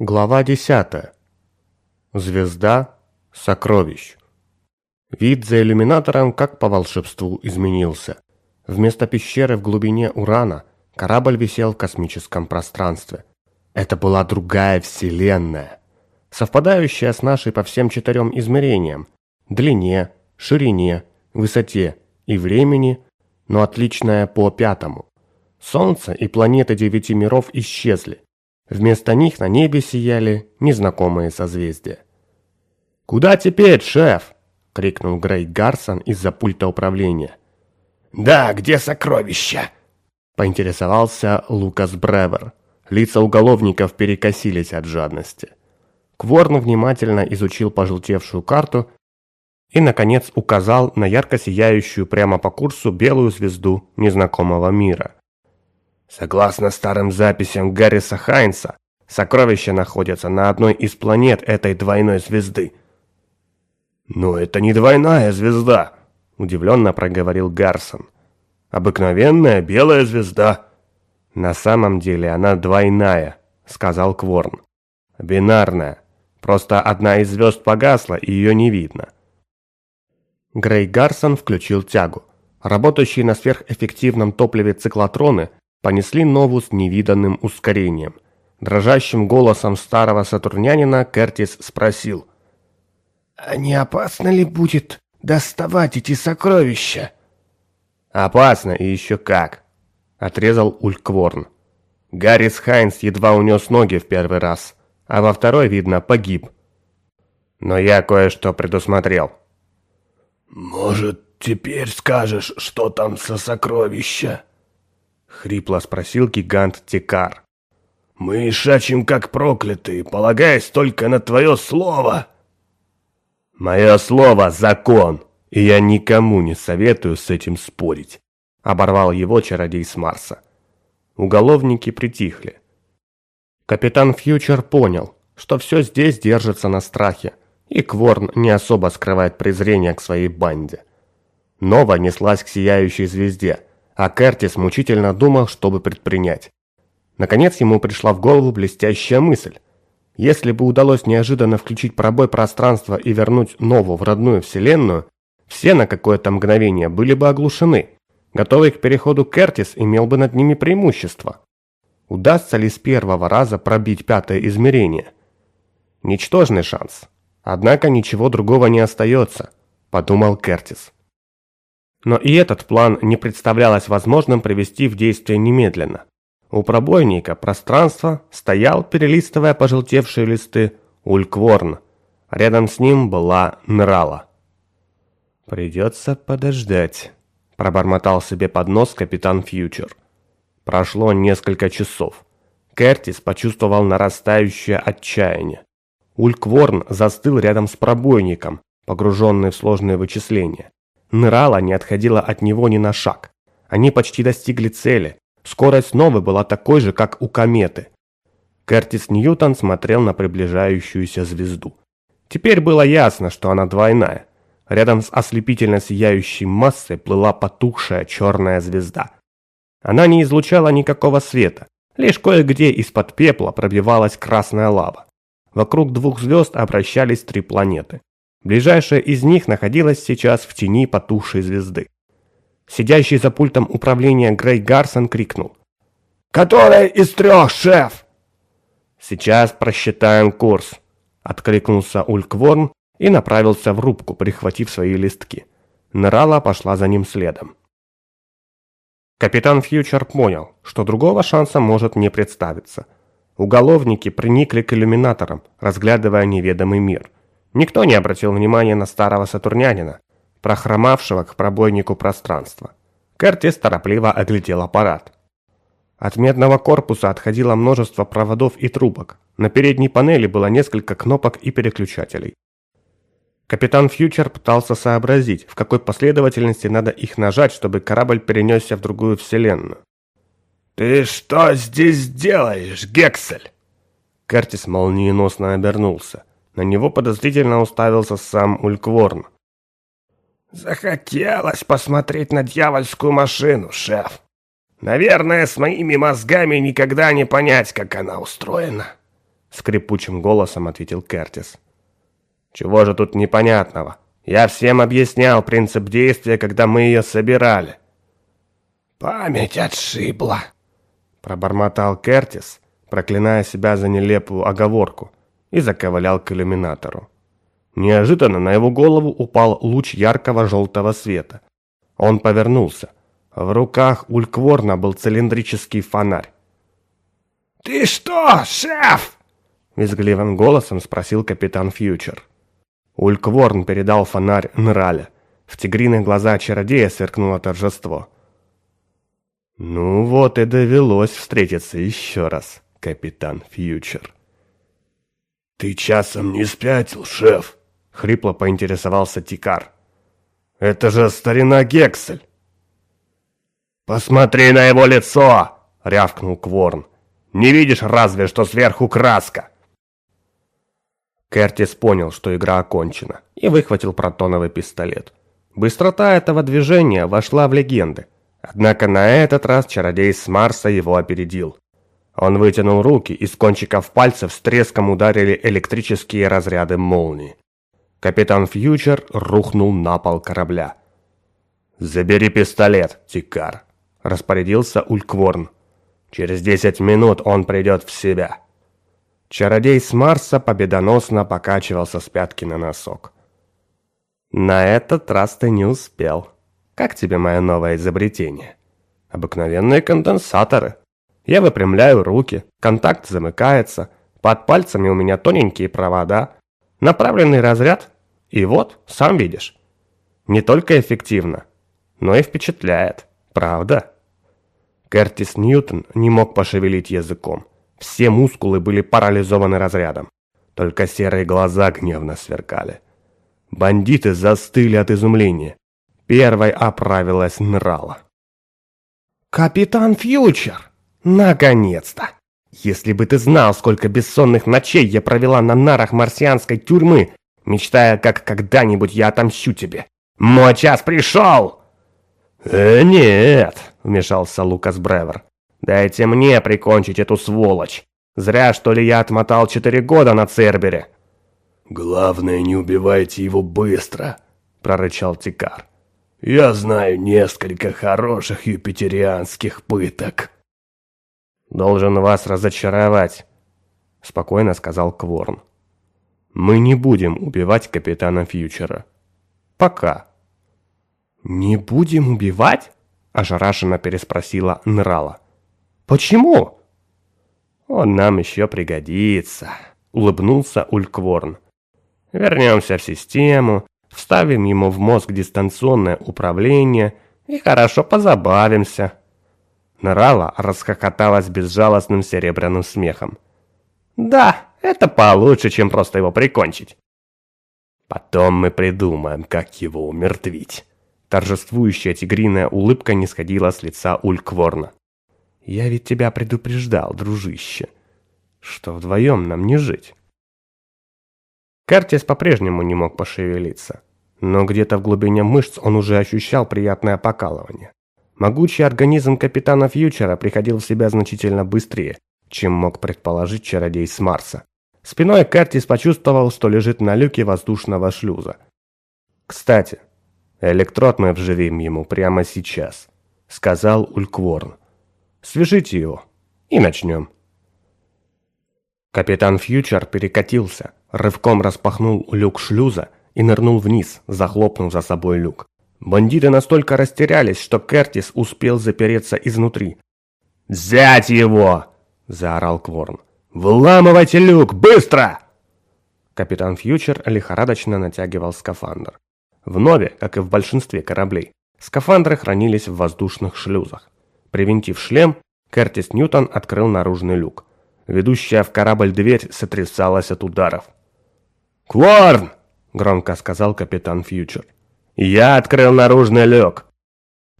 Глава 10. Звезда сокровищ. Вид за иллюминатором как по волшебству изменился. Вместо пещеры в глубине Урана корабль висел в космическом пространстве. Это была другая вселенная, совпадающая с нашей по всем четырем измерениям – длине, ширине, высоте и времени, но отличная по пятому. Солнце и планеты девяти миров исчезли. Вместо них на небе сияли незнакомые созвездия. «Куда теперь, шеф?» — крикнул Грей Гарсон из-за пульта управления. «Да, где сокровища?» — поинтересовался Лукас Бревер. Лица уголовников перекосились от жадности. Кворн внимательно изучил пожелтевшую карту и, наконец, указал на ярко сияющую прямо по курсу белую звезду незнакомого мира. Согласно старым записям Гарриса Хайнса, сокровища находятся на одной из планет этой двойной звезды. «Но это не двойная звезда», – удивленно проговорил Гарсон. «Обыкновенная белая звезда». «На самом деле она двойная», – сказал Кворн. «Бинарная. Просто одна из звезд погасла, и ее не видно». Грей Гарсон включил тягу. Работающие на сверхэффективном топливе циклотроны понесли нову с невиданным ускорением. Дрожащим голосом старого сатурнянина Кертис спросил. «А не опасно ли будет доставать эти сокровища?» «Опасно и еще как», — отрезал Улькворн. Гаррис Хайнс едва унес ноги в первый раз, а во второй, видно, погиб. Но я кое-что предусмотрел. «Может, теперь скажешь, что там со сокровища?» Хрипло спросил гигант Текар. «Мы шачим как проклятые, полагаясь только на твое слово!» «Мое слово — закон, и я никому не советую с этим спорить», — оборвал его чародей с Марса. Уголовники притихли. Капитан Фьючер понял, что все здесь держится на страхе, и Кворн не особо скрывает презрение к своей банде. Нова неслась к сияющей звезде — а Кертис мучительно думал, что бы предпринять. Наконец ему пришла в голову блестящая мысль. Если бы удалось неожиданно включить пробой пространства и вернуть Нову в родную вселенную, все на какое-то мгновение были бы оглушены. Готовый к переходу Кертис имел бы над ними преимущество. Удастся ли с первого раза пробить пятое измерение? Ничтожный шанс. Однако ничего другого не остается, подумал Кертис. Но и этот план не представлялось возможным привести в действие немедленно. У пробойника пространства стоял, перелистывая пожелтевшие листы, Улькворн. Рядом с ним была Нрала. «Придется подождать», – пробормотал себе под нос капитан Фьючер. Прошло несколько часов. Кертис почувствовал нарастающее отчаяние. Улькворн застыл рядом с пробойником, погруженный в сложные вычисления. Нырала не отходила от него ни на шаг. Они почти достигли цели. Скорость снова была такой же, как у кометы. Кертис Ньютон смотрел на приближающуюся звезду. Теперь было ясно, что она двойная. Рядом с ослепительно сияющей массой плыла потухшая черная звезда. Она не излучала никакого света, лишь кое-где из-под пепла пробивалась красная лава. Вокруг двух звезд обращались три планеты. Ближайшая из них находилась сейчас в тени потухшей звезды. Сидящий за пультом управления Грей Гарсон крикнул. «Которая из трех, шеф?» «Сейчас просчитаем курс», — откликнулся Улькворн и направился в рубку, прихватив свои листки. Нрала пошла за ним следом. Капитан Фьючер понял, что другого шанса может не представиться. Уголовники приникли к иллюминаторам, разглядывая неведомый мир. Никто не обратил внимания на старого сатурнянина, прохромавшего к пробойнику пространства. Кертис торопливо оглядел аппарат. От медного корпуса отходило множество проводов и трубок. На передней панели было несколько кнопок и переключателей. Капитан Фьючер пытался сообразить, в какой последовательности надо их нажать, чтобы корабль перенесся в другую вселенную. «Ты что здесь делаешь, Гексель?» Кертис молниеносно обернулся. На него подозрительно уставился сам Улькворн. «Захотелось посмотреть на дьявольскую машину, шеф. Наверное, с моими мозгами никогда не понять, как она устроена. скрипучим голосом ответил Кертис. Чего же тут непонятного? Я всем объяснял принцип действия, когда мы ее собирали. Память отшибла, пробормотал Кертис, проклиная себя за нелепую оговорку, и заковылял к иллюминатору. Неожиданно на его голову упал луч яркого желтого света. Он повернулся. В руках Улькворна был цилиндрический фонарь. «Ты что, шеф?» Визгливым голосом спросил капитан Фьючер. Улькворн передал фонарь Нрале. В тигриных глазах чародея сверкнуло торжество. «Ну вот и довелось встретиться еще раз, капитан Фьючер». «Ты часом не спятил, шеф?» — хрипло поинтересовался Тикар. «Это же старина Гексель!» «Посмотри на его лицо!» — рявкнул Кворн. «Не видишь разве, что сверху краска?» Кертис понял, что игра окончена, и выхватил протоновый пистолет. Быстрота этого движения вошла в легенды. Однако на этот раз чародей с Марса его опередил. Он вытянул руки, и с кончиков пальцев с треском ударили электрические разряды молнии. Капитан Фьючер рухнул на пол корабля. «Забери пистолет, Тикар», – распорядился Улькворн. «Через десять минут он придет в себя». Чародей с Марса победоносно покачивался с пятки на носок. «На этот раз ты не успел. Как тебе мое новое изобретение?» «Обыкновенные конденсаторы. Я выпрямляю руки, контакт замыкается, под пальцами у меня тоненькие провода, направленный разряд, и вот, сам видишь. Не только эффективно, но и впечатляет, правда?» Кертис Ньютон не мог пошевелить языком. Все мускулы были парализованы разрядом. Только серые глаза гневно сверкали. Бандиты застыли от изумления. Первой оправилась Нрала. «Капитан Фьючер! Наконец-то! Если бы ты знал, сколько бессонных ночей я провела на нарах марсианской тюрьмы, мечтая, как когда-нибудь я отомщу тебе! Мой час пришел!» «Э, нет!» — вмешался Лукас Бревер. Дайте мне прикончить эту сволочь. Зря, что ли, я отмотал четыре года на Цербере. Главное, не убивайте его быстро, прорычал Тикар. Я знаю несколько хороших юпитерианских пыток. Должен вас разочаровать, спокойно сказал Кворн. Мы не будем убивать капитана Фьючера. Пока. Не будем убивать? ошарашенно переспросила Нрала. «Почему?» «Он нам еще пригодится», — улыбнулся Улькворн. «Вернемся в систему, вставим ему в мозг дистанционное управление и хорошо позабавимся». Нарала расхохоталась безжалостным серебряным смехом. «Да, это получше, чем просто его прикончить». «Потом мы придумаем, как его умертвить». Торжествующая тигриная улыбка не сходила с лица Улькворна. Я ведь тебя предупреждал, дружище, что вдвоем нам не жить. Кертис по-прежнему не мог пошевелиться, но где-то в глубине мышц он уже ощущал приятное покалывание. Могучий организм капитана Фьючера приходил в себя значительно быстрее, чем мог предположить чародей с Марса. Спиной Кертис почувствовал, что лежит на люке воздушного шлюза. «Кстати, электрод мы вживим ему прямо сейчас», — сказал Улькворн. Свяжите его и начнем. Капитан Фьючер перекатился, рывком распахнул люк шлюза и нырнул вниз, захлопнув за собой люк. Бандиты настолько растерялись, что Кертис успел запереться изнутри. «Взять его!» – заорал Кворн. «Вламывайте люк! Быстро!» Капитан Фьючер лихорадочно натягивал скафандр. В Нове, как и в большинстве кораблей, скафандры хранились в воздушных шлюзах. Привинтив шлем, Кертис Ньютон открыл наружный люк. Ведущая в корабль дверь сотрясалась от ударов. «Кворн!» – громко сказал капитан Фьючер. «Я открыл наружный люк!»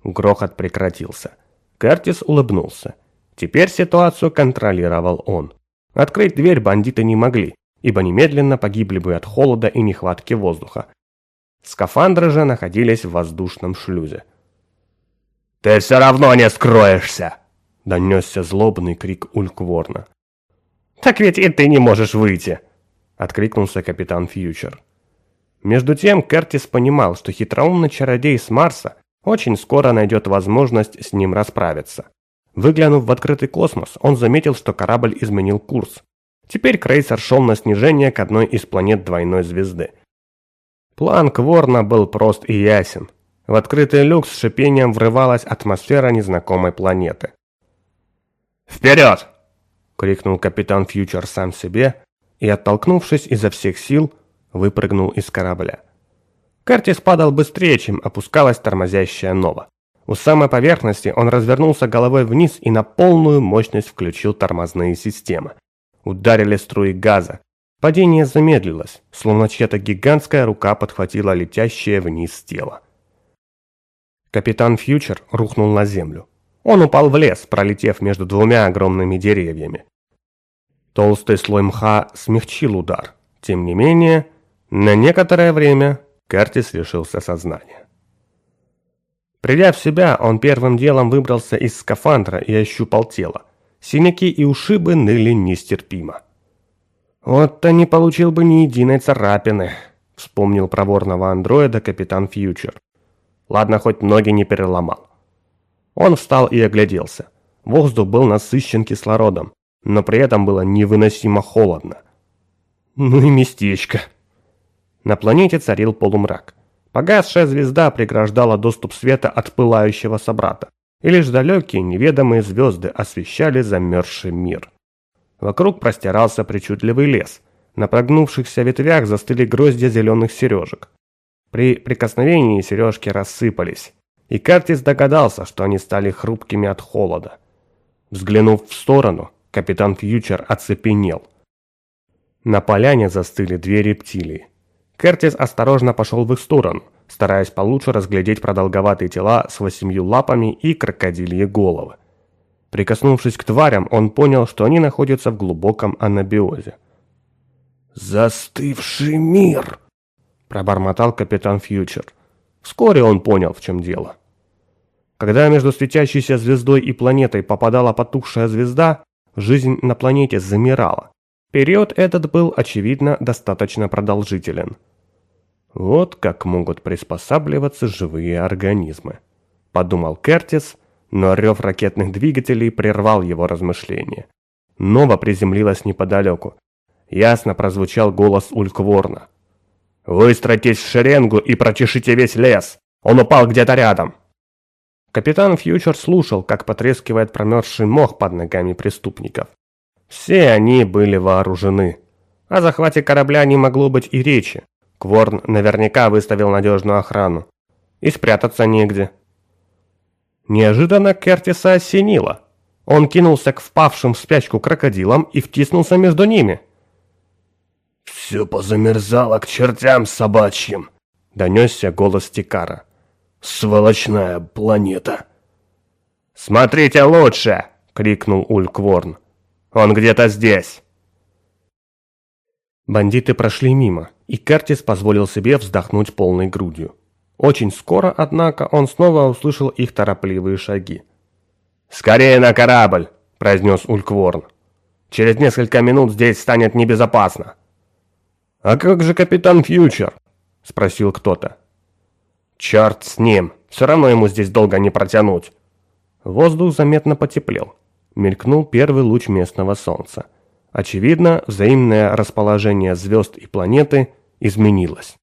Грохот прекратился. Кертис улыбнулся. Теперь ситуацию контролировал он. Открыть дверь бандиты не могли, ибо немедленно погибли бы от холода и нехватки воздуха. Скафандры же находились в воздушном шлюзе. «Ты все равно не скроешься!» — донесся злобный крик Улькворна. «Так ведь и ты не можешь выйти!» — откликнулся капитан Фьючер. Между тем Кертис понимал, что хитроумный чародей с Марса очень скоро найдет возможность с ним расправиться. Выглянув в открытый космос, он заметил, что корабль изменил курс. Теперь крейсер шел на снижение к одной из планет двойной звезды. План Кворна был прост и ясен. В открытый люк с шипением врывалась атмосфера незнакомой планеты. «Вперед!» — крикнул капитан Фьючер сам себе и, оттолкнувшись изо всех сил, выпрыгнул из корабля. Кертис падал быстрее, чем опускалась тормозящая нова. У самой поверхности он развернулся головой вниз и на полную мощность включил тормозные системы. Ударили струи газа. Падение замедлилось, словно чья-то гигантская рука подхватила летящее вниз тело. Капитан Фьючер рухнул на землю. Он упал в лес, пролетев между двумя огромными деревьями. Толстый слой мха смягчил удар. Тем не менее, на некоторое время Кертис лишился сознания. Придя в себя, он первым делом выбрался из скафандра и ощупал тело. Синяки и ушибы ныли нестерпимо. «Вот-то не получил бы ни единой царапины», — вспомнил проворного андроида капитан Фьючер. Ладно, хоть ноги не переломал. Он встал и огляделся. Воздух был насыщен кислородом, но при этом было невыносимо холодно. Ну и местечко. На планете царил полумрак. Погасшая звезда преграждала доступ света от пылающего собрата, и лишь далекие неведомые звезды освещали замерзший мир. Вокруг простирался причудливый лес. На прогнувшихся ветвях застыли гроздья зеленых сережек. При прикосновении сережки рассыпались, и Кертис догадался, что они стали хрупкими от холода. Взглянув в сторону, капитан Фьючер оцепенел. На поляне застыли две рептилии. Кертис осторожно пошел в их сторону, стараясь получше разглядеть продолговатые тела с восемью лапами и крокодильи головы. Прикоснувшись к тварям, он понял, что они находятся в глубоком анабиозе. «Застывший мир!» – пробормотал капитан Фьючер. Вскоре он понял, в чем дело. Когда между светящейся звездой и планетой попадала потухшая звезда, жизнь на планете замирала. Период этот был, очевидно, достаточно продолжителен. Вот как могут приспосабливаться живые организмы, подумал Кертис, но рев ракетных двигателей прервал его размышления. Нова приземлилась неподалеку. Ясно прозвучал голос Улькворна. «Выстроитесь в шеренгу и прочешите весь лес! Он упал где-то рядом!» Капитан Фьючер слушал, как потрескивает промерзший мох под ногами преступников. Все они были вооружены. О захвате корабля не могло быть и речи. Кворн наверняка выставил надежную охрану. И спрятаться негде. Неожиданно Кертиса осенило. Он кинулся к впавшим в спячку крокодилам и втиснулся между ними. «Все позамерзало к чертям собачьим», — донесся голос Тикара. «Сволочная планета». «Смотрите лучше!» — крикнул Улькворн. Он где-то здесь!» Бандиты прошли мимо, и Кертис позволил себе вздохнуть полной грудью. Очень скоро, однако, он снова услышал их торопливые шаги. «Скорее на корабль!» – произнес Улькворн. «Через несколько минут здесь станет небезопасно!» «А как же капитан Фьючер?» – спросил кто-то. «Черт с ним! Все равно ему здесь долго не протянуть!» Воздух заметно потеплел мелькнул первый луч местного солнца. Очевидно, взаимное расположение звезд и планеты изменилось.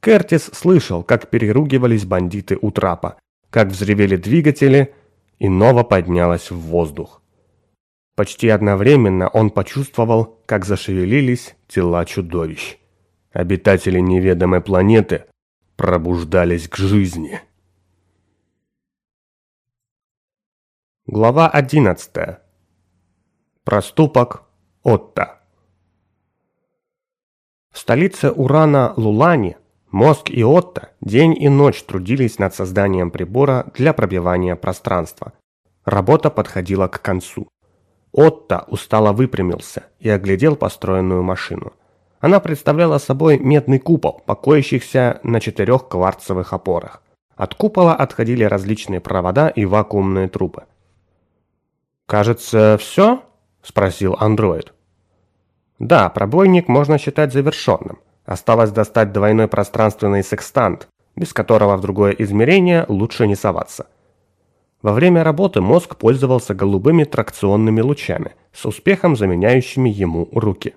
Кертис слышал, как переругивались бандиты у трапа, как взревели двигатели, и Нова поднялась в воздух. Почти одновременно он почувствовал, как зашевелились тела чудовищ. Обитатели неведомой планеты пробуждались к жизни. Глава 11. Проступок Отто. В столице Урана Лулани мозг и Отто день и ночь трудились над созданием прибора для пробивания пространства. Работа подходила к концу. Отто устало выпрямился и оглядел построенную машину. Она представляла собой медный купол, покоящийся на четырех кварцевых опорах. От купола отходили различные провода и вакуумные трубы. «Кажется, все?» – спросил андроид. Да, пробойник можно считать завершенным. Осталось достать двойной пространственный секстант, без которого в другое измерение лучше не соваться. Во время работы мозг пользовался голубыми тракционными лучами, с успехом заменяющими ему руки.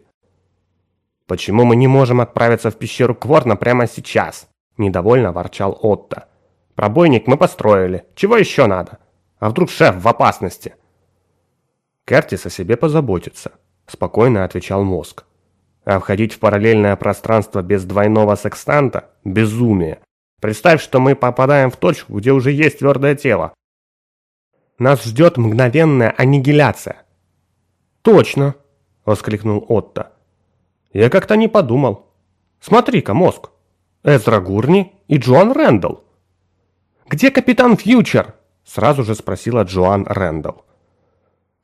«Почему мы не можем отправиться в пещеру Кворна прямо сейчас?» – недовольно ворчал Отто. «Пробойник мы построили. Чего еще надо? А вдруг шеф в опасности?» «Кертис о себе позаботится», – спокойно отвечал мозг. «А входить в параллельное пространство без двойного секстанта – безумие. Представь, что мы попадаем в точку, где уже есть твердое тело, нас ждет мгновенная аннигиляция. Точно, воскликнул Отто. Я как-то не подумал. Смотри-ка, мозг. Эзра Гурни и Джоан Рэндалл. Где капитан Фьючер? Сразу же спросила Джоан Рэндалл.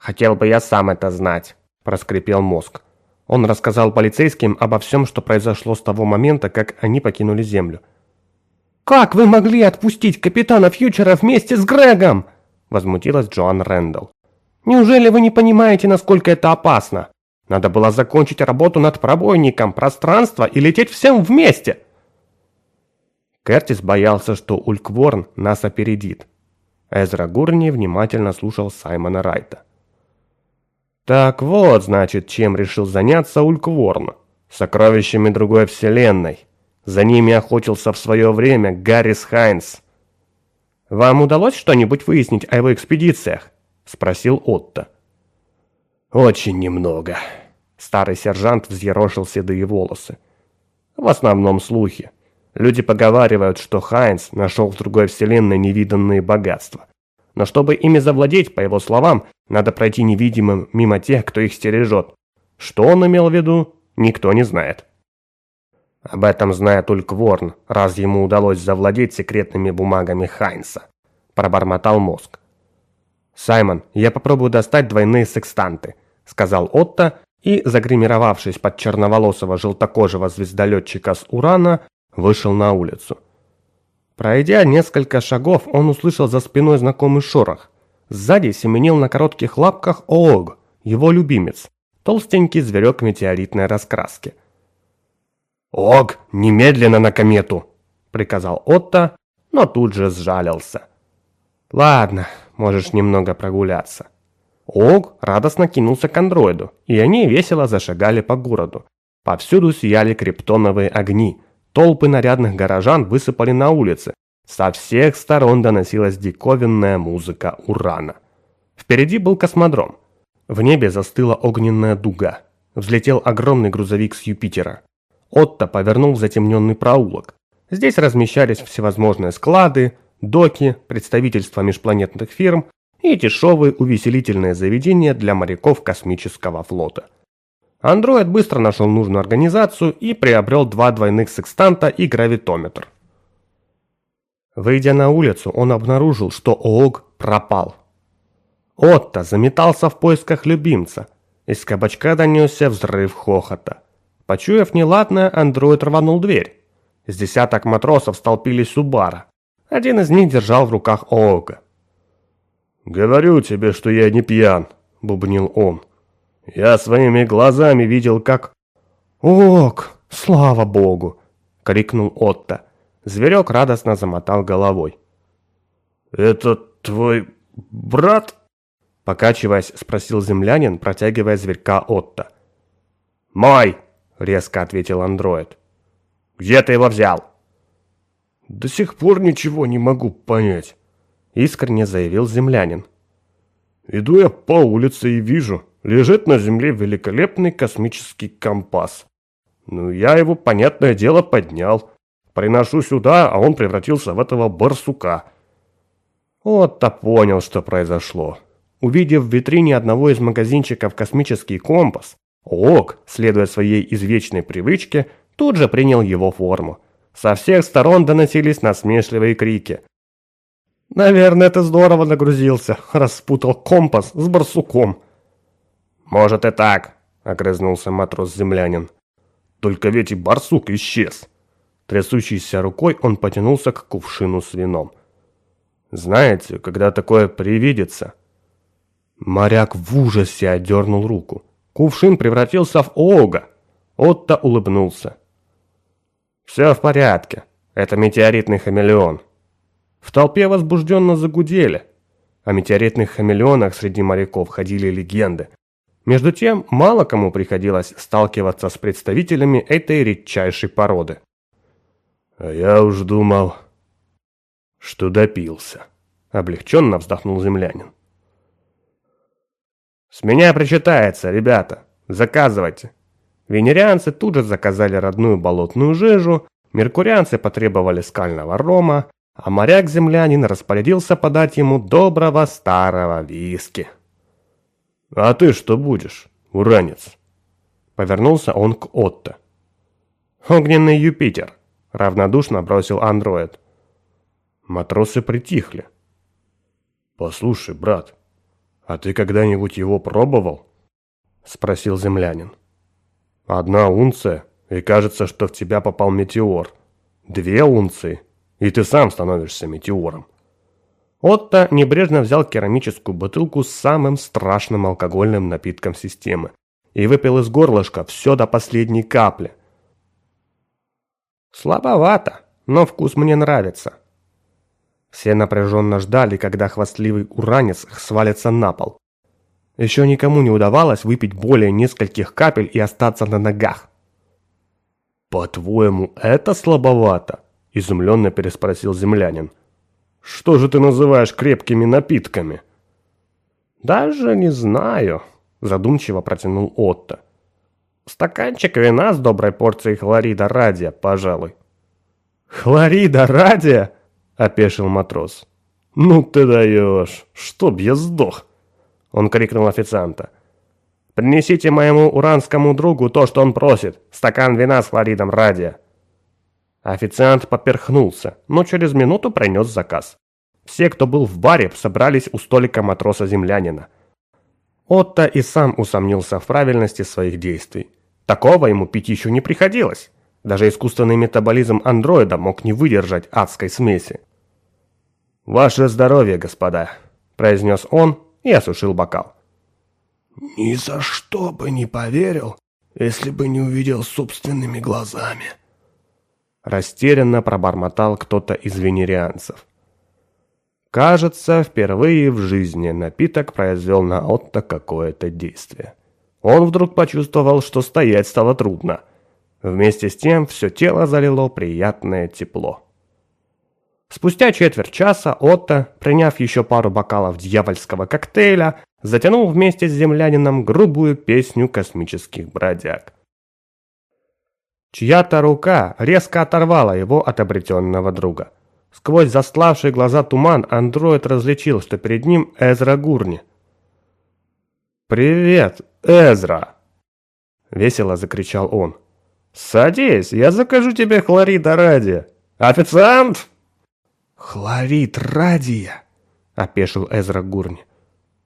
Хотел бы я сам это знать, проскрипел мозг. Он рассказал полицейским обо всем, что произошло с того момента, как они покинули Землю. «Как вы могли отпустить капитана Фьючера вместе с Грегом?» возмутилась Джоан Рэндалл. «Неужели вы не понимаете, насколько это опасно? Надо было закончить работу над пробойником пространства и лететь всем вместе!» Кертис боялся, что Улькворн нас опередит. Эзра Гурни внимательно слушал Саймона Райта. «Так вот, значит, чем решил заняться Улькворн. Сокровищами другой вселенной. За ними охотился в свое время Гаррис Хайнс. «Вам удалось что-нибудь выяснить о его экспедициях?» – спросил Отто. «Очень немного». Старый сержант взъерошил седые волосы. «В основном слухи. Люди поговаривают, что Хайнс нашел в другой вселенной невиданные богатства. Но чтобы ими завладеть, по его словам, надо пройти невидимым мимо тех, кто их стережет. Что он имел в виду, никто не знает». Об этом знает только Ворн, раз ему удалось завладеть секретными бумагами Хайнса. Пробормотал мозг. «Саймон, я попробую достать двойные секстанты», сказал Отто и, загримировавшись под черноволосого желтокожего звездолетчика с Урана, вышел на улицу. Пройдя несколько шагов, он услышал за спиной знакомый шорох. Сзади семенил на коротких лапках Оог, его любимец, толстенький зверек метеоритной раскраски. «Ог, немедленно на комету!» – приказал Отто, но тут же сжалился. «Ладно, можешь немного прогуляться». Ог радостно кинулся к андроиду, и они весело зашагали по городу. Повсюду сияли криптоновые огни, толпы нарядных горожан высыпали на улицы. Со всех сторон доносилась диковинная музыка урана. Впереди был космодром. В небе застыла огненная дуга. Взлетел огромный грузовик с Юпитера. Отто повернул в затемненный проулок. Здесь размещались всевозможные склады, доки, представительства межпланетных фирм и дешевые увеселительные заведения для моряков космического флота. Андроид быстро нашел нужную организацию и приобрел два двойных секстанта и гравитометр. Выйдя на улицу, он обнаружил, что ООГ пропал. Отто заметался в поисках любимца. Из кабачка донесся взрыв хохота. Почуяв неладное, андроид рванул дверь. С десяток матросов столпились у бара. Один из них держал в руках Оога. «Говорю тебе, что я не пьян», — бубнил он. «Я своими глазами видел, как...» «Ок, слава богу!» — крикнул Отто. Зверек радостно замотал головой. «Это твой брат?» Покачиваясь, спросил землянин, протягивая зверька Отто. «Мой!» — резко ответил андроид. «Где ты его взял?» «До сих пор ничего не могу понять», — искренне заявил землянин. «Иду я по улице и вижу, лежит на земле великолепный космический компас. Ну, я его, понятное дело, поднял. Приношу сюда, а он превратился в этого барсука». Вот-то понял, что произошло. Увидев в витрине одного из магазинчиков космический компас, Ок, следуя своей извечной привычке, тут же принял его форму. Со всех сторон доносились насмешливые крики. «Наверное, ты здорово нагрузился, распутал компас с барсуком». «Может и так», — огрызнулся матрос-землянин. «Только ведь и барсук исчез». Трясущейся рукой он потянулся к кувшину с вином. «Знаете, когда такое привидится...» Моряк в ужасе отдернул руку. Кувшин превратился в Оуга. Отто улыбнулся. «Все в порядке. Это метеоритный хамелеон». В толпе возбужденно загудели. О метеоритных хамелеонах среди моряков ходили легенды. Между тем, мало кому приходилось сталкиваться с представителями этой редчайшей породы. «А я уж думал, что допился», — облегченно вздохнул землянин. «С меня причитается, ребята. Заказывайте». Венерианцы тут же заказали родную болотную жижу, меркурианцы потребовали скального рома, а моряк-землянин распорядился подать ему доброго старого виски. «А ты что будешь, уранец?» Повернулся он к Отто. «Огненный Юпитер», — равнодушно бросил андроид. Матросы притихли. «Послушай, брат, а ты когда-нибудь его пробовал?» — спросил землянин. «Одна унция, и кажется, что в тебя попал метеор. Две унции, и ты сам становишься метеором». Отто небрежно взял керамическую бутылку с самым страшным алкогольным напитком системы и выпил из горлышка все до последней капли. «Слабовато, но вкус мне нравится», все напряженно ждали, когда хвастливый уранец свалится на пол. Еще никому не удавалось выпить более нескольких капель и остаться на ногах. «По-твоему, это слабовато?» – изумленно переспросил землянин. «Что же ты называешь крепкими напитками?» «Даже не знаю», – задумчиво протянул Отто. «Стаканчик вина с доброй порцией хлорида радия, пожалуй». «Хлорида радия?» – опешил матрос. «Ну ты даешь! Чтоб я сдох!» Он крикнул официанта. «Принесите моему уранскому другу то, что он просит. Стакан вина с хлоридом радия». Официант поперхнулся, но через минуту принес заказ. Все, кто был в баре, собрались у столика матроса-землянина. Отто и сам усомнился в правильности своих действий. Такого ему пить еще не приходилось. Даже искусственный метаболизм андроида мог не выдержать адской смеси. «Ваше здоровье, господа», – произнес он и осушил бокал. «Ни за что бы не поверил, если бы не увидел собственными глазами», – растерянно пробормотал кто-то из венерианцев. Кажется, впервые в жизни напиток произвел на Отто какое-то действие. Он вдруг почувствовал, что стоять стало трудно – Вместе с тем все тело залило приятное тепло. Спустя четверть часа Отто, приняв еще пару бокалов дьявольского коктейля, затянул вместе с землянином грубую песню космических бродяг. Чья-то рука резко оторвала его от обретенного друга. Сквозь застлавший глаза туман андроид различил, что перед ним Эзра Гурни. «Привет, Эзра!» – весело закричал он. «Садись, я закажу тебе хлорида радия. Официант!» «Хлорид радия?» – опешил Эзра Гурни.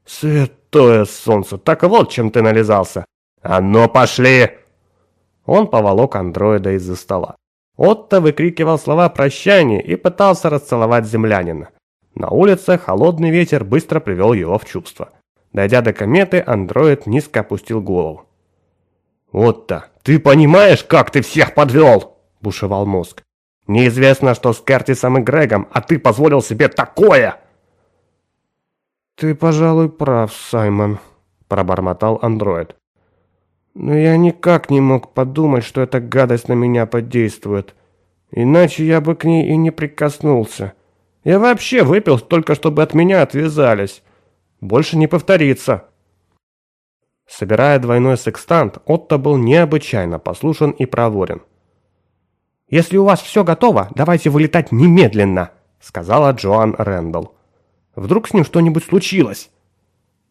«Святое солнце, так вот чем ты нализался! А ну пошли!» Он поволок андроида из-за стола. Отто выкрикивал слова прощания и пытался расцеловать землянина. На улице холодный ветер быстро привел его в чувство. Дойдя до кометы, андроид низко опустил голову. «Отто, ты понимаешь, как ты всех подвел?» – бушевал мозг. «Неизвестно, что с Кертисом и Грегом, а ты позволил себе такое!» «Ты, пожалуй, прав, Саймон», – пробормотал андроид. «Но я никак не мог подумать, что эта гадость на меня подействует. Иначе я бы к ней и не прикоснулся. Я вообще выпил только, чтобы от меня отвязались. Больше не повторится». Собирая двойной секстант, Отто был необычайно послушен и проворен. «Если у вас все готово, давайте вылетать немедленно», — сказала Джоан Рэндалл. «Вдруг с ним что-нибудь случилось?»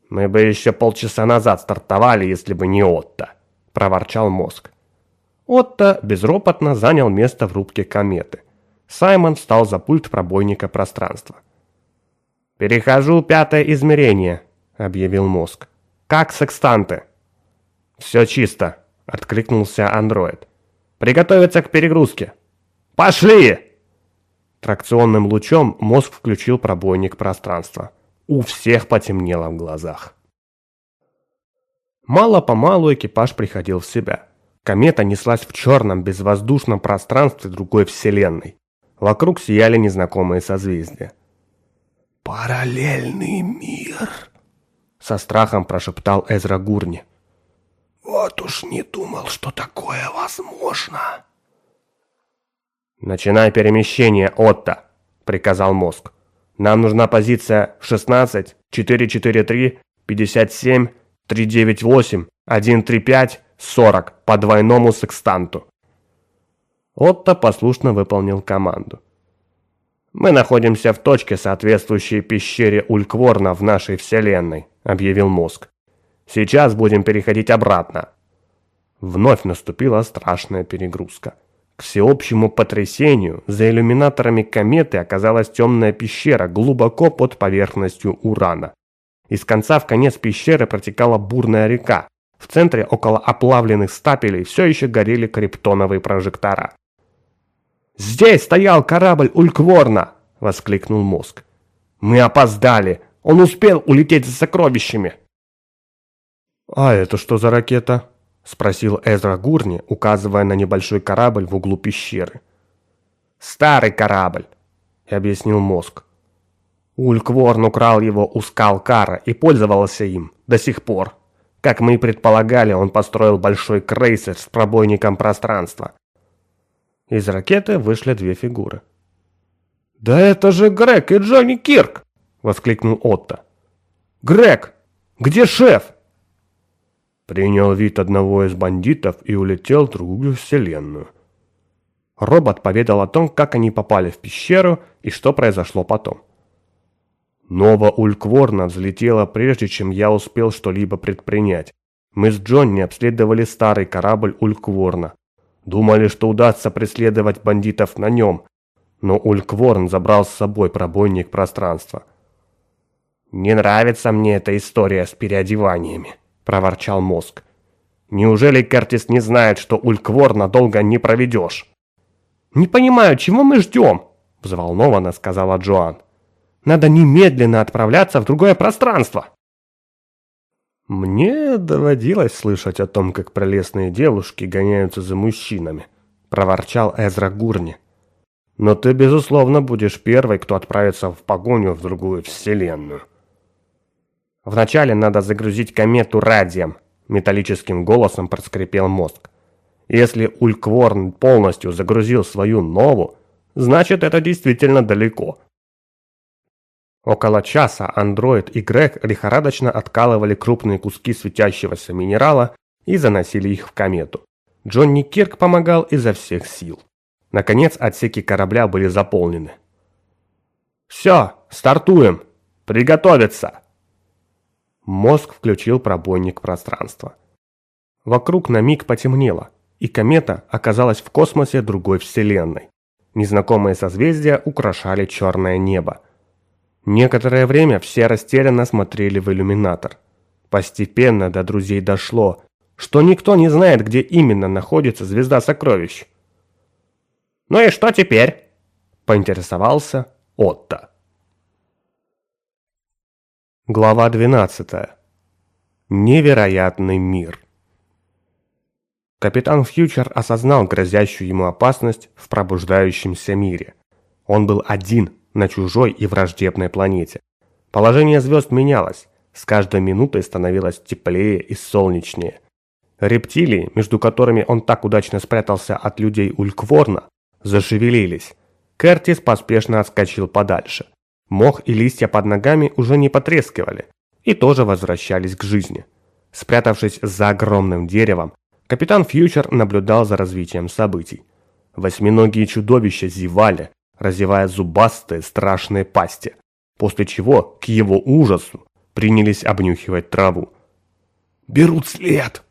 «Мы бы еще полчаса назад стартовали, если бы не Отто», — проворчал мозг. Отто безропотно занял место в рубке кометы. Саймон встал за пульт пробойника пространства. «Перехожу пятое измерение», — объявил мозг. «Как секстанты?» «Все чисто», — откликнулся андроид. «Приготовиться к перегрузке». «Пошли!» Тракционным лучом мозг включил пробойник пространства. У всех потемнело в глазах. Мало-помалу экипаж приходил в себя. Комета неслась в черном безвоздушном пространстве другой вселенной. Вокруг сияли незнакомые созвездия. «Параллельный мир!» Со страхом прошептал Эзра Гурни. «Вот уж не думал, что такое возможно!» «Начинай перемещение, Отто!» – приказал мозг. «Нам нужна позиция 16, 443, 57, 398, 135, 40 по двойному секстанту». Отто послушно выполнил команду. «Мы находимся в точке, соответствующей пещере Улькворна в нашей вселенной», – объявил мозг. «Сейчас будем переходить обратно». Вновь наступила страшная перегрузка. К всеобщему потрясению за иллюминаторами кометы оказалась темная пещера глубоко под поверхностью Урана. Из конца в конец пещеры протекала бурная река. В центре около оплавленных стапелей все еще горели криптоновые прожектора. «Здесь стоял корабль Улькворна!» – воскликнул мозг. «Мы опоздали! Он успел улететь за сокровищами!» «А это что за ракета?» – спросил Эзра Гурни, указывая на небольшой корабль в углу пещеры. «Старый корабль», – объяснил мозг. Улькворн украл его у скал Кара и пользовался им до сих пор. Как мы и предполагали, он построил большой крейсер с пробойником пространства. Из ракеты вышли две фигуры. «Да это же Грег и Джонни Кирк!» – воскликнул Отто. «Грег, где шеф?» Принял вид одного из бандитов и улетел в другую вселенную. Робот поведал о том, как они попали в пещеру и что произошло потом. Нова Улькворна взлетела прежде, чем я успел что-либо предпринять. Мы с Джонни обследовали старый корабль Улькворна. Думали, что удастся преследовать бандитов на нем, но Улькворн забрал с собой пробойник пространства. «Не нравится мне эта история с переодеваниями», проворчал мозг. Неужели Кертис не знает, что Улькворна долго не проведешь? Не понимаю, чего мы ждем? Взволнованно сказала Джоан. Надо немедленно отправляться в другое пространство. Мне доводилось слышать о том, как прелестные девушки гоняются за мужчинами, проворчал Эзра Гурни. Но ты, безусловно, будешь первой, кто отправится в погоню в другую вселенную. Вначале надо загрузить комету радием, металлическим голосом проскрипел мозг. Если Улькворн полностью загрузил свою нову, значит это действительно далеко. Около часа андроид и Грег лихорадочно откалывали крупные куски светящегося минерала и заносили их в комету. Джонни Кирк помогал изо всех сил. Наконец отсеки корабля были заполнены. «Все, стартуем! Приготовиться!» Мозг включил пробойник пространства. Вокруг на миг потемнело, и комета оказалась в космосе другой вселенной. Незнакомые созвездия украшали черное небо. Некоторое время все растерянно смотрели в иллюминатор. Постепенно до друзей дошло, что никто не знает, где именно находится звезда сокровищ. «Ну и что теперь?» – поинтересовался Отто. Глава 12. Невероятный мир. Капитан Фьючер осознал грозящую ему опасность в пробуждающемся мире. Он был один на чужой и враждебной планете. Положение звезд менялось, с каждой минутой становилось теплее и солнечнее. Рептилии, между которыми он так удачно спрятался от людей Улькворна, зашевелились. Кертис поспешно отскочил подальше. Мох и листья под ногами уже не потрескивали и тоже возвращались к жизни. Спрятавшись за огромным деревом, капитан Фьючер наблюдал за развитием событий. Восьминогие чудовища зевали, разевая зубастые страшные пасти, после чего, к его ужасу, принялись обнюхивать траву. «Берут след!»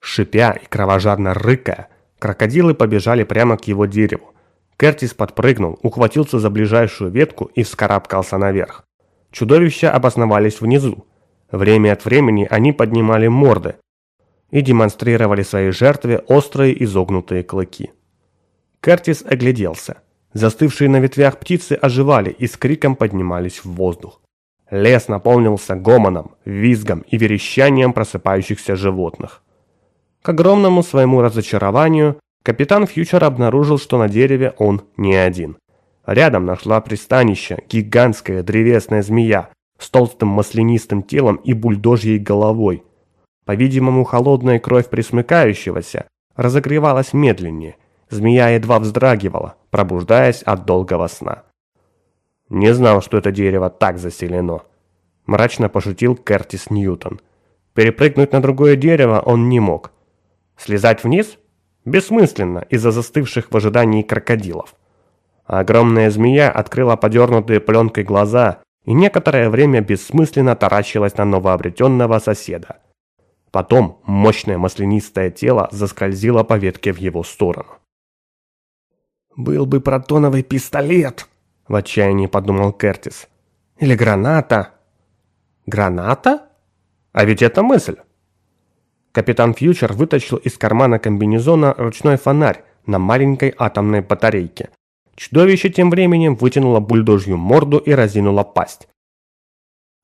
Шипя и кровожадно рыкая, крокодилы побежали прямо к его дереву. Кертис подпрыгнул, ухватился за ближайшую ветку и вскарабкался наверх. Чудовища обосновались внизу. Время от времени они поднимали морды и демонстрировали своей жертве острые изогнутые клыки. Кертис огляделся. Застывшие на ветвях птицы оживали и с криком поднимались в воздух. Лес наполнился гомоном, визгом и верещанием просыпающихся животных. К огромному своему разочарованию, капитан Фьючер обнаружил, что на дереве он не один. Рядом нашла пристанище гигантская древесная змея с толстым маслянистым телом и бульдожьей головой. По-видимому, холодная кровь присмыкающегося разогревалась медленнее. Змея едва вздрагивала, пробуждаясь от долгого сна. «Не знал, что это дерево так заселено», – мрачно пошутил Кертис Ньютон. Перепрыгнуть на другое дерево он не мог. Слезать вниз? Бессмысленно, из-за застывших в ожидании крокодилов. огромная змея открыла подернутые пленкой глаза и некоторое время бессмысленно таращилась на новообретенного соседа. Потом мощное маслянистое тело заскользило по ветке в его сторону. «Был бы протоновый пистолет!» – в отчаянии подумал Кертис. «Или граната!» «Граната? А ведь это мысль!» Капитан Фьючер вытащил из кармана комбинезона ручной фонарь на маленькой атомной батарейке. Чудовище тем временем вытянуло бульдожью морду и разинуло пасть.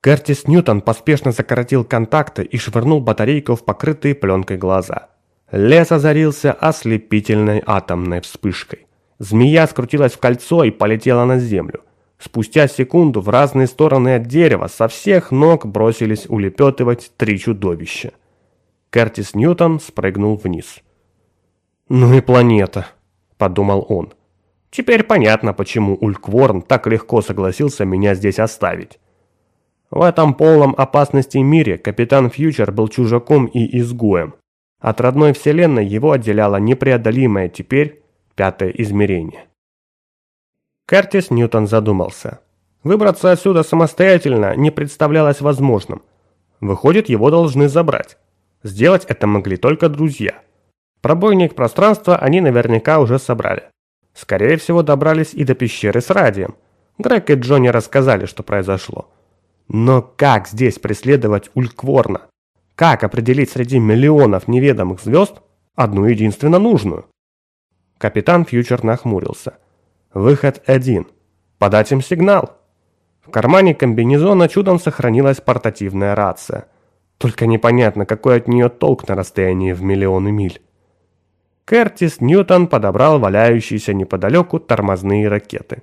Кертис Ньютон поспешно сократил контакты и швырнул батарейку в покрытые пленкой глаза. Лес озарился ослепительной атомной вспышкой. Змея скрутилась в кольцо и полетела на землю. Спустя секунду в разные стороны от дерева со всех ног бросились улепетывать три чудовища. Кертис Ньютон спрыгнул вниз. «Ну и планета», – подумал он. «Теперь понятно, почему Улькворн так легко согласился меня здесь оставить». В этом полном опасности мире капитан Фьючер был чужаком и изгоем. От родной вселенной его отделяло непреодолимое теперь пятое измерение. Кертис Ньютон задумался. Выбраться отсюда самостоятельно не представлялось возможным. Выходит, его должны забрать. Сделать это могли только друзья. Пробойник пространства они наверняка уже собрали. Скорее всего, добрались и до пещеры с радием. Грег и Джонни рассказали, что произошло. Но как здесь преследовать Улькворна? Как определить среди миллионов неведомых звезд одну единственно нужную? Капитан Фьючер нахмурился. Выход один. Подать им сигнал. В кармане комбинезона чудом сохранилась портативная рация. Только непонятно, какой от нее толк на расстоянии в миллионы миль. Кертис Ньютон подобрал валяющиеся неподалеку тормозные ракеты.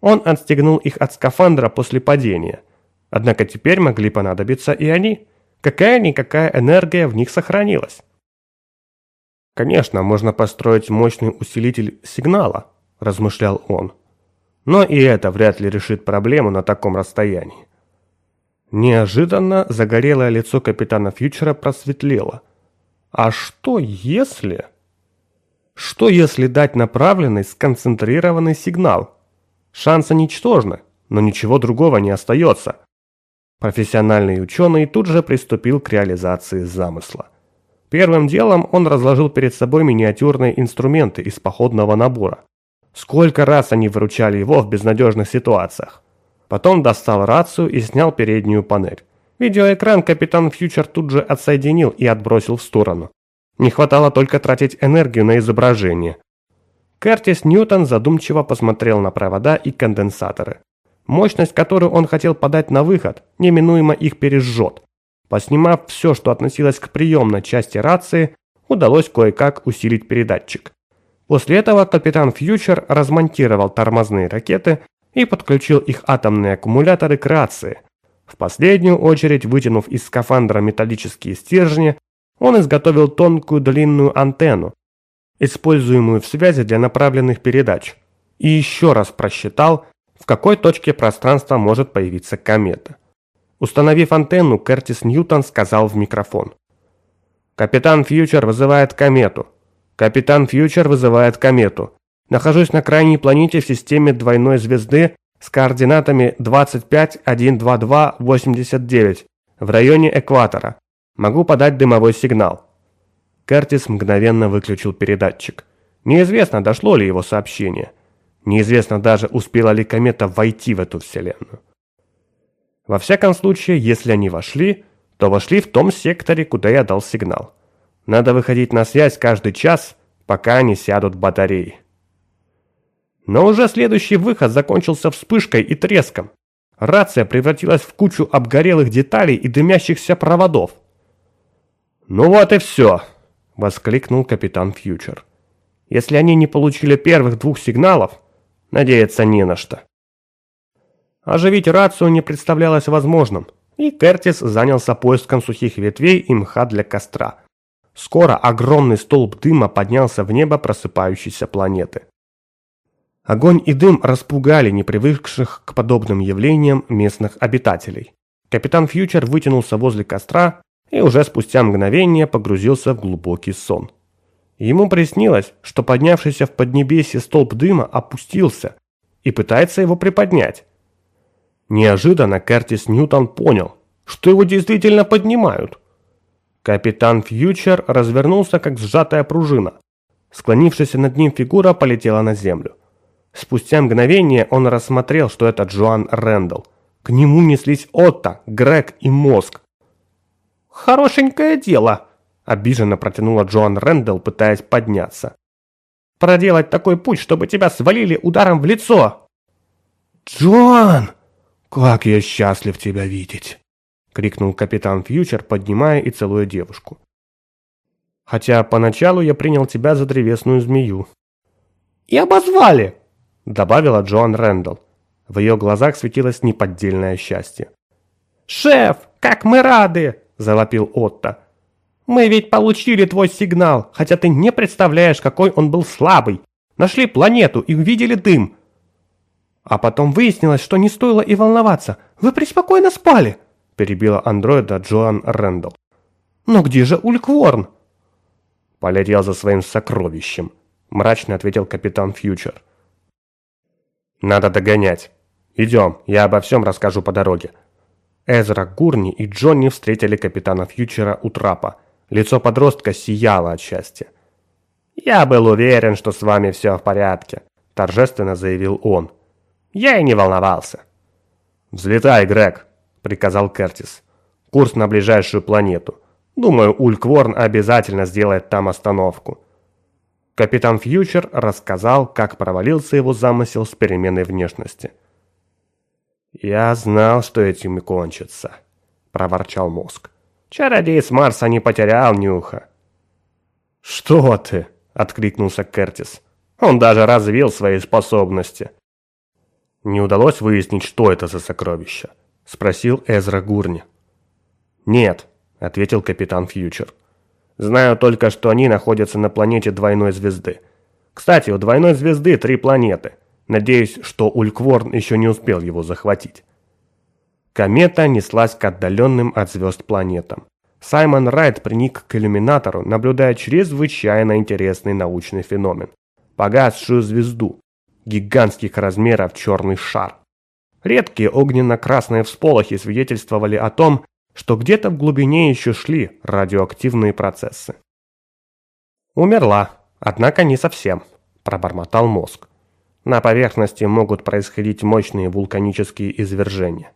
Он отстегнул их от скафандра после падения – Однако теперь могли понадобиться и они. Какая-никакая энергия в них сохранилась. Конечно, можно построить мощный усилитель сигнала, размышлял он. Но и это вряд ли решит проблему на таком расстоянии. Неожиданно загорелое лицо капитана Фьючера просветлело. А что если... Что если дать направленный сконцентрированный сигнал? Шансы ничтожны, но ничего другого не остается. Профессиональный ученый тут же приступил к реализации замысла. Первым делом он разложил перед собой миниатюрные инструменты из походного набора. Сколько раз они выручали его в безнадежных ситуациях. Потом достал рацию и снял переднюю панель. Видеоэкран капитан Фьючер тут же отсоединил и отбросил в сторону. Не хватало только тратить энергию на изображение. Кертис Ньютон задумчиво посмотрел на провода и конденсаторы. Мощность, которую он хотел подать на выход, неминуемо их пережжет. Поснимав все, что относилось к приемной части рации, удалось кое-как усилить передатчик. После этого капитан Фьючер размонтировал тормозные ракеты и подключил их атомные аккумуляторы к рации. В последнюю очередь, вытянув из скафандра металлические стержни, он изготовил тонкую длинную антенну, используемую в связи для направленных передач, и еще раз просчитал, в какой точке пространства может появиться комета. Установив антенну, Кертис Ньютон сказал в микрофон. «Капитан Фьючер вызывает комету. Капитан Фьючер вызывает комету. Нахожусь на крайней планете в системе двойной звезды с координатами 2512289 в районе экватора. Могу подать дымовой сигнал». Кертис мгновенно выключил передатчик. Неизвестно, дошло ли его сообщение. Неизвестно даже, успела ли комета войти в эту вселенную. Во всяком случае, если они вошли, то вошли в том секторе, куда я дал сигнал. Надо выходить на связь каждый час, пока не сядут батареи. Но уже следующий выход закончился вспышкой и треском. Рация превратилась в кучу обгорелых деталей и дымящихся проводов. «Ну вот и все!» — воскликнул капитан Фьючер. «Если они не получили первых двух сигналов, надеяться не на что». Оживить рацию не представлялось возможным, и Кертис занялся поиском сухих ветвей и мха для костра. Скоро огромный столб дыма поднялся в небо просыпающейся планеты. Огонь и дым распугали непривыкших к подобным явлениям местных обитателей. Капитан Фьючер вытянулся возле костра и уже спустя мгновение погрузился в глубокий сон. Ему приснилось, что поднявшийся в поднебесье столб дыма опустился и пытается его приподнять. Неожиданно Кертис Ньютон понял, что его действительно поднимают. Капитан Фьючер развернулся, как сжатая пружина. Склонившаяся над ним фигура полетела на землю. Спустя мгновение он рассмотрел, что это Джоан Рэндалл. К нему неслись Отто, Грег и Мозг. «Хорошенькое дело!» – обиженно протянула Джоан Рэндалл, пытаясь подняться. «Проделать такой путь, чтобы тебя свалили ударом в лицо!» «Джоан, как я счастлив тебя видеть!» – крикнул капитан Фьючер, поднимая и целуя девушку. «Хотя поначалу я принял тебя за древесную змею». «И обозвали!» Добавила Джоан Рэндалл. В ее глазах светилось неподдельное счастье. «Шеф, как мы рады!» – завопил Отто. «Мы ведь получили твой сигнал, хотя ты не представляешь, какой он был слабый. Нашли планету и увидели дым. А потом выяснилось, что не стоило и волноваться. Вы преспокойно спали!» – перебила андроида Джоан Рэндалл. «Но где же Улькворн?» «Полетел за своим сокровищем», – мрачно ответил капитан Фьючер. Надо догонять. Идем, я обо всем расскажу по дороге. Эзра Гурни и Джонни встретили капитана Фьючера у трапа. Лицо подростка сияло от счастья. «Я был уверен, что с вами все в порядке», – торжественно заявил он. «Я и не волновался». «Взлетай, Грег», – приказал Кертис. «Курс на ближайшую планету. Думаю, Улькворн обязательно сделает там остановку. Капитан Фьючер рассказал, как провалился его замысел с переменой внешности. «Я знал, что этим и кончится», – проворчал мозг. «Чародей с Марса не потерял нюха». «Что ты?» – откликнулся Кертис. «Он даже развил свои способности». «Не удалось выяснить, что это за сокровище?» – спросил Эзра Гурни. «Нет», – ответил капитан Фьючер. Знаю только, что они находятся на планете двойной звезды. Кстати, у двойной звезды три планеты. Надеюсь, что Улькворн еще не успел его захватить. Комета неслась к отдаленным от звезд планетам. Саймон Райт приник к иллюминатору, наблюдая чрезвычайно интересный научный феномен. Погасшую звезду. Гигантских размеров черный шар. Редкие огненно-красные всполохи свидетельствовали о том, что где-то в глубине еще шли радиоактивные процессы. «Умерла, однако не совсем», – пробормотал мозг. «На поверхности могут происходить мощные вулканические извержения».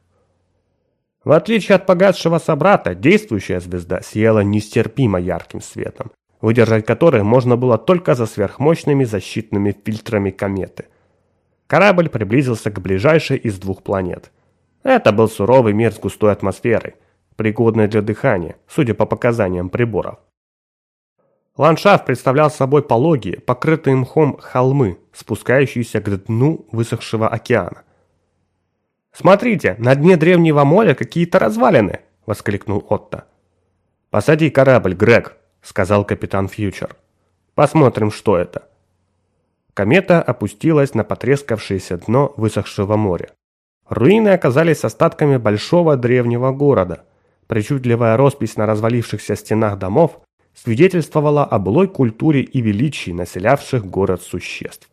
В отличие от погасшего собрата, действующая звезда сияла нестерпимо ярким светом, выдержать который можно было только за сверхмощными защитными фильтрами кометы. Корабль приблизился к ближайшей из двух планет. Это был суровый мир с густой атмосферой – пригодной для дыхания, судя по показаниям приборов. Ландшафт представлял собой пологие, покрытые мхом холмы, спускающиеся к дну высохшего океана. «Смотрите, на дне древнего моря какие-то развалины!» – воскликнул Отто. «Посади корабль, Грег», – сказал капитан Фьючер. «Посмотрим, что это». Комета опустилась на потрескавшееся дно высохшего моря. Руины оказались остатками большого древнего города – Причудливая роспись на развалившихся стенах домов свидетельствовала о былой культуре и величии населявших город существ.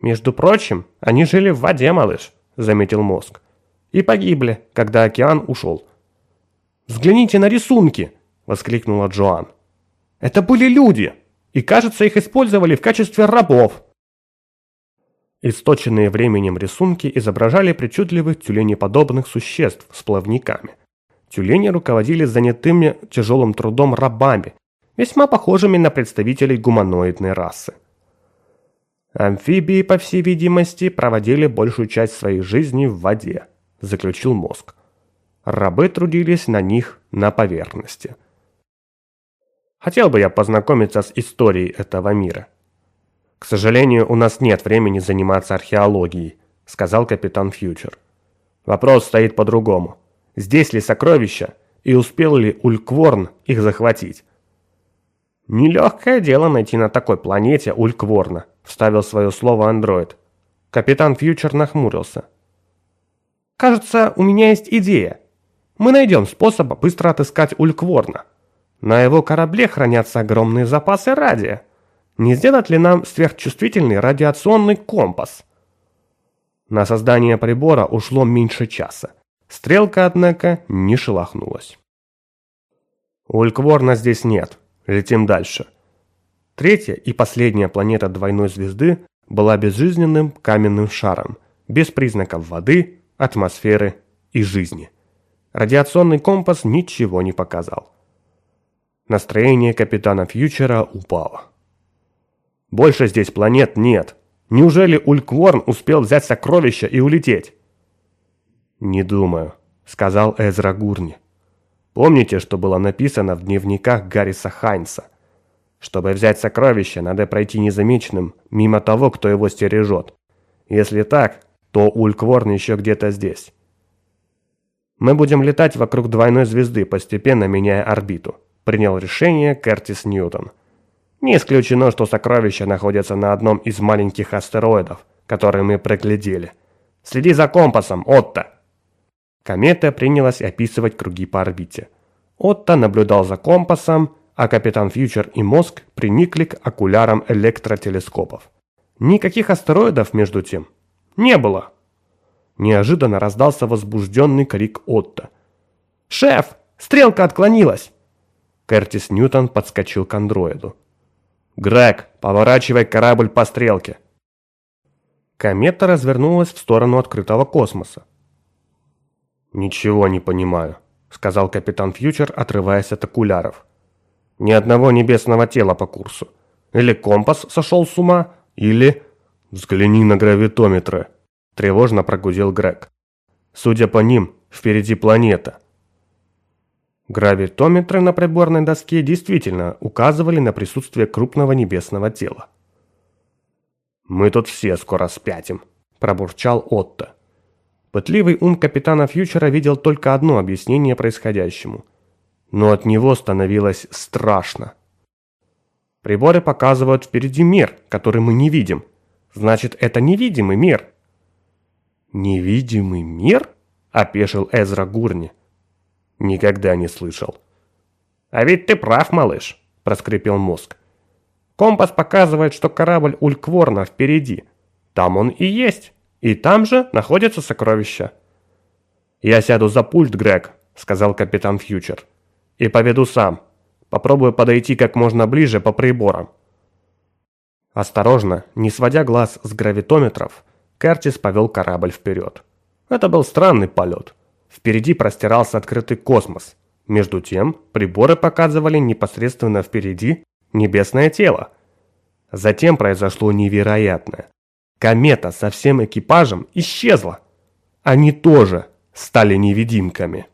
«Между прочим, они жили в воде, малыш», — заметил мозг. «И погибли, когда океан ушел». «Взгляните на рисунки!» — воскликнула Джоан. «Это были люди, и, кажется, их использовали в качестве рабов». Источенные временем рисунки изображали причудливых тюленеподобных существ с плавниками. Тюлени руководили занятыми тяжелым трудом рабами, весьма похожими на представителей гуманоидной расы. Амфибии, по всей видимости, проводили большую часть своей жизни в воде, заключил мозг. Рабы трудились на них на поверхности. Хотел бы я познакомиться с историей этого мира. К сожалению, у нас нет времени заниматься археологией, сказал капитан Фьючер. Вопрос стоит по-другому. Здесь ли сокровища, и успел ли Улькворн их захватить? «Нелегкое дело найти на такой планете Улькворна», – вставил свое слово андроид. Капитан Фьючер нахмурился. «Кажется, у меня есть идея. Мы найдем способ быстро отыскать Улькворна. На его корабле хранятся огромные запасы радия. Не сделать ли нам сверхчувствительный радиационный компас?» На создание прибора ушло меньше часа. Стрелка, однако, не шелохнулась. Улькворна здесь нет. Летим дальше. Третья и последняя планета двойной звезды была безжизненным каменным шаром, без признаков воды, атмосферы и жизни. Радиационный компас ничего не показал. Настроение капитана Фьючера упало. Больше здесь планет нет. Неужели Улькворн успел взять сокровища и улететь? «Не думаю», — сказал Эзра Гурни. «Помните, что было написано в дневниках Гарриса Хайнса? Чтобы взять сокровище, надо пройти незамеченным мимо того, кто его стережет. Если так, то Улькворн еще где-то здесь». «Мы будем летать вокруг двойной звезды, постепенно меняя орбиту», — принял решение Кертис Ньютон. «Не исключено, что сокровища находятся на одном из маленьких астероидов, которые мы проглядели. Следи за компасом, Отто!» Комета принялась описывать круги по орбите. Отто наблюдал за компасом, а капитан Фьючер и мозг приникли к окулярам электротелескопов. Никаких астероидов, между тем, не было. Неожиданно раздался возбужденный крик Отто. «Шеф, стрелка отклонилась!» Кертис Ньютон подскочил к андроиду. «Грег, поворачивай корабль по стрелке!» Комета развернулась в сторону открытого космоса. «Ничего не понимаю», — сказал капитан Фьючер, отрываясь от окуляров. «Ни одного небесного тела по курсу. Или компас сошел с ума, или...» «Взгляни на гравитометры», — тревожно прогудел Грег. «Судя по ним, впереди планета». Гравитометры на приборной доске действительно указывали на присутствие крупного небесного тела. «Мы тут все скоро спятим», – пробурчал Отто. Пытливый ум капитана Фьючера видел только одно объяснение происходящему. Но от него становилось страшно. Приборы показывают впереди мир, который мы не видим. Значит, это невидимый мир. «Невидимый мир?» – опешил Эзра Гурни. «Никогда не слышал». «А ведь ты прав, малыш», – проскрипел мозг. «Компас показывает, что корабль Улькворна впереди. Там он и есть». И там же находятся сокровища. «Я сяду за пульт, Грег», — сказал капитан Фьючер. «И поведу сам. Попробую подойти как можно ближе по приборам». Осторожно, не сводя глаз с гравитометров, Кертис повел корабль вперед. Это был странный полет. Впереди простирался открытый космос. Между тем, приборы показывали непосредственно впереди небесное тело. Затем произошло невероятное. Комета со всем экипажем исчезла. Они тоже стали невидимками.